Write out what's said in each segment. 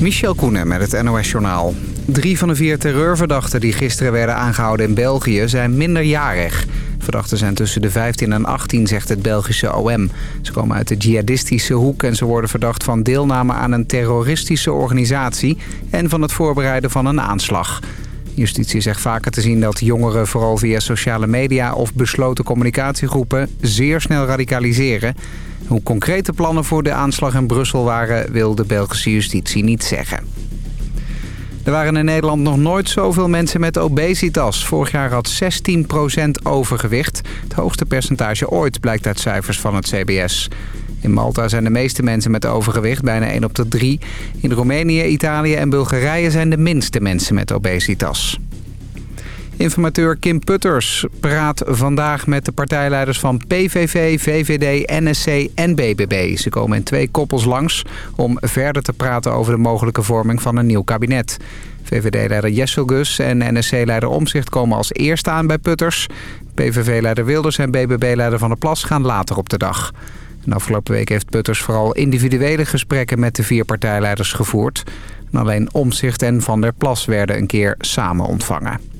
Michel Koenen met het NOS-journaal. Drie van de vier terreurverdachten die gisteren werden aangehouden in België zijn minderjarig. Verdachten zijn tussen de 15 en 18, zegt het Belgische OM. Ze komen uit de jihadistische hoek en ze worden verdacht van deelname aan een terroristische organisatie... en van het voorbereiden van een aanslag. Justitie zegt vaker te zien dat jongeren vooral via sociale media of besloten communicatiegroepen zeer snel radicaliseren. Hoe concrete plannen voor de aanslag in Brussel waren wil de Belgische justitie niet zeggen. Er waren in Nederland nog nooit zoveel mensen met obesitas. Vorig jaar had 16% overgewicht. Het hoogste percentage ooit blijkt uit cijfers van het CBS. In Malta zijn de meeste mensen met overgewicht, bijna 1 op de 3. In Roemenië, Italië en Bulgarije zijn de minste mensen met obesitas. Informateur Kim Putters praat vandaag met de partijleiders van PVV, VVD, NSC en BBB. Ze komen in twee koppels langs om verder te praten over de mogelijke vorming van een nieuw kabinet. VVD-leider Jesselgus en NSC-leider Omzicht komen als eerste aan bij Putters. PVV-leider Wilders en BBB-leider Van der Plas gaan later op de dag. En afgelopen week heeft Putters vooral individuele gesprekken met de vier partijleiders gevoerd. En alleen Omzicht en Van der Plas werden een keer samen ontvangen.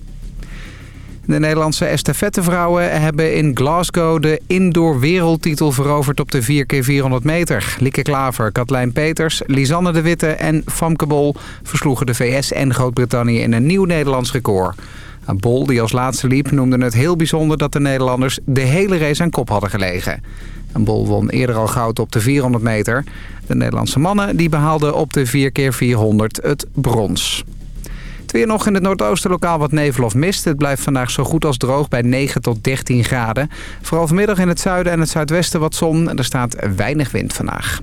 De Nederlandse estafettevrouwen hebben in Glasgow de indoor wereldtitel veroverd op de 4x400 meter. Lieke Klaver, Katlijn Peters, Lisanne de Witte en Famke Bol versloegen de VS en Groot-Brittannië in een nieuw Nederlands record. Bol, die als laatste liep, noemde het heel bijzonder dat de Nederlanders de hele race aan kop hadden gelegen. En Bol won eerder al goud op de 400 meter. De Nederlandse mannen die behaalden op de 4x400 het brons. Weer nog in het noordoosten lokaal wat nevel of mist. Het blijft vandaag zo goed als droog bij 9 tot 13 graden. Vooral vanmiddag in het zuiden en het zuidwesten wat zon. En er staat weinig wind vandaag.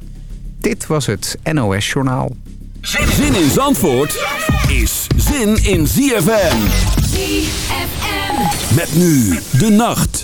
Dit was het NOS Journaal. Zin in Zandvoort is zin in ZFM. ZFM. Met nu de nacht.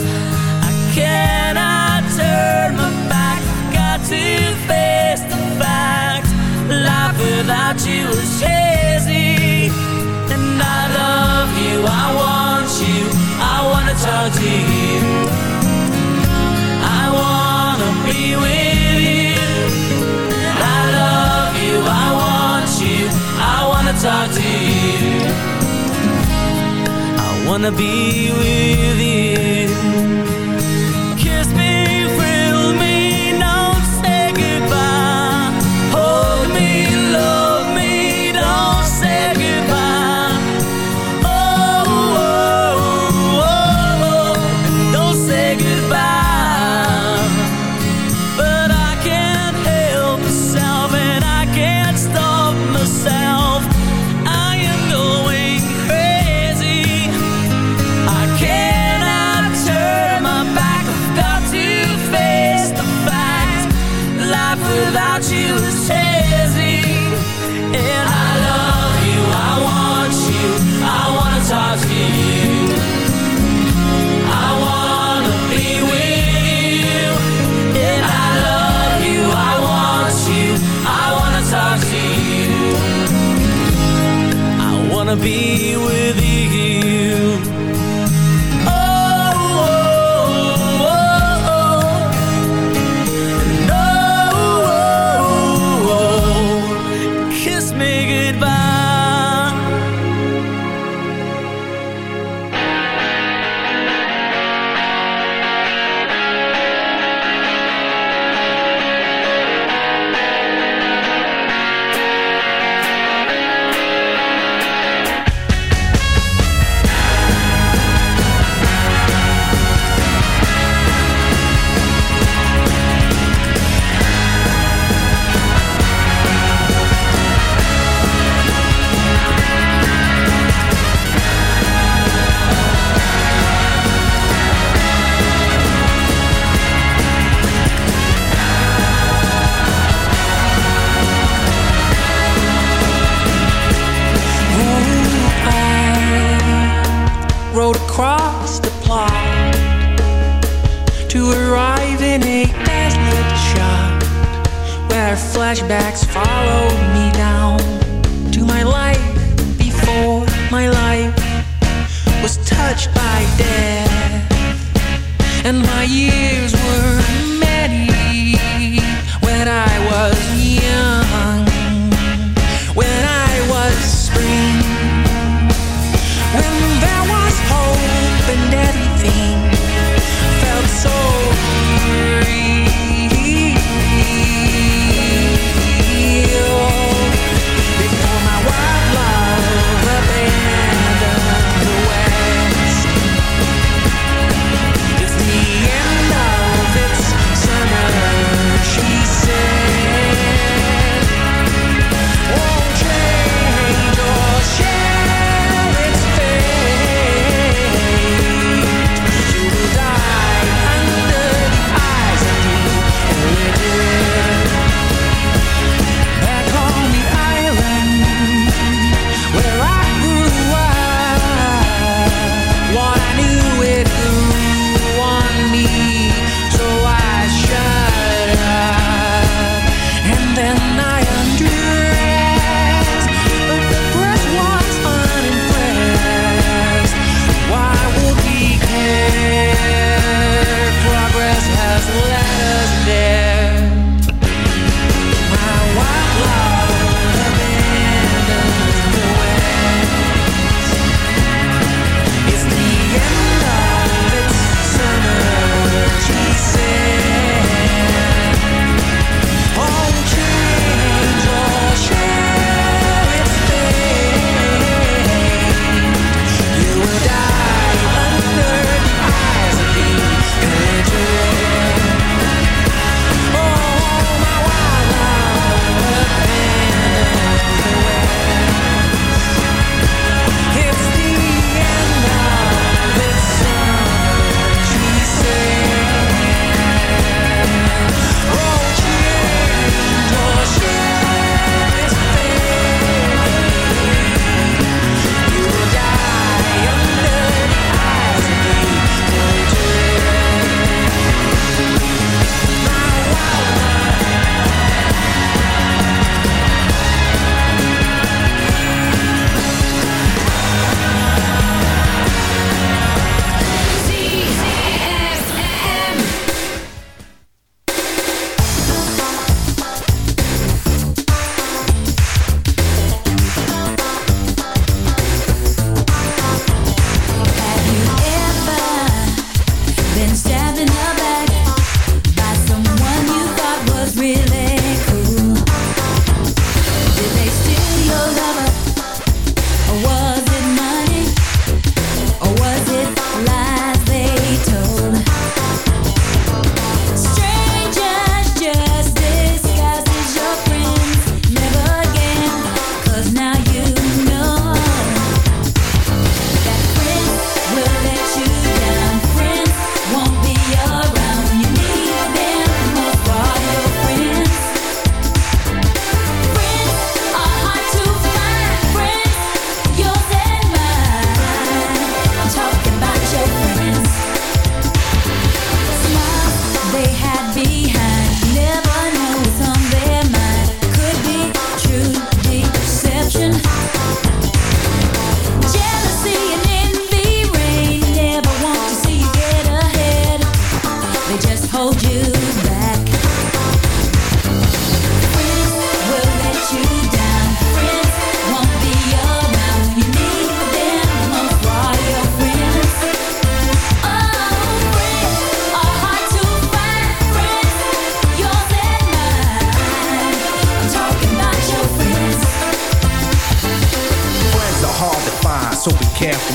without you is crazy, And I love you, I want you, I wanna talk to you. I wanna be with you. I love you, I want you, I wanna talk to you. I wanna be with you.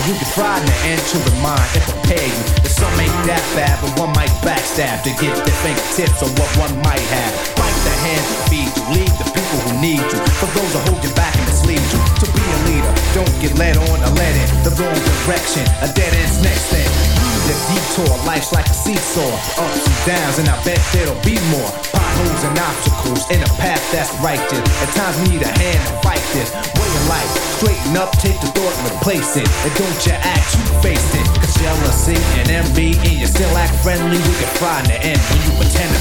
You can try to enter the mind and prepare you. That some ain't that bad, but one might backstab to get their fingertips on what one might have. Bite the hand that feed you, lead the people who need you. For those who hold you back and mislead you. To be a leader, don't get led on or led in the wrong direction. A dead end's next thing. The detour, life's like a seesaw. Ups and downs, and I bet there'll be more. Potholes and obstacles in a path that's righteous. At times need a hand to fight this. Way of life, straighten up, take the thought and replace it. And don't you act, you face it. Cause jealousy and envy, and you still act friendly, you can find the end when you pretend to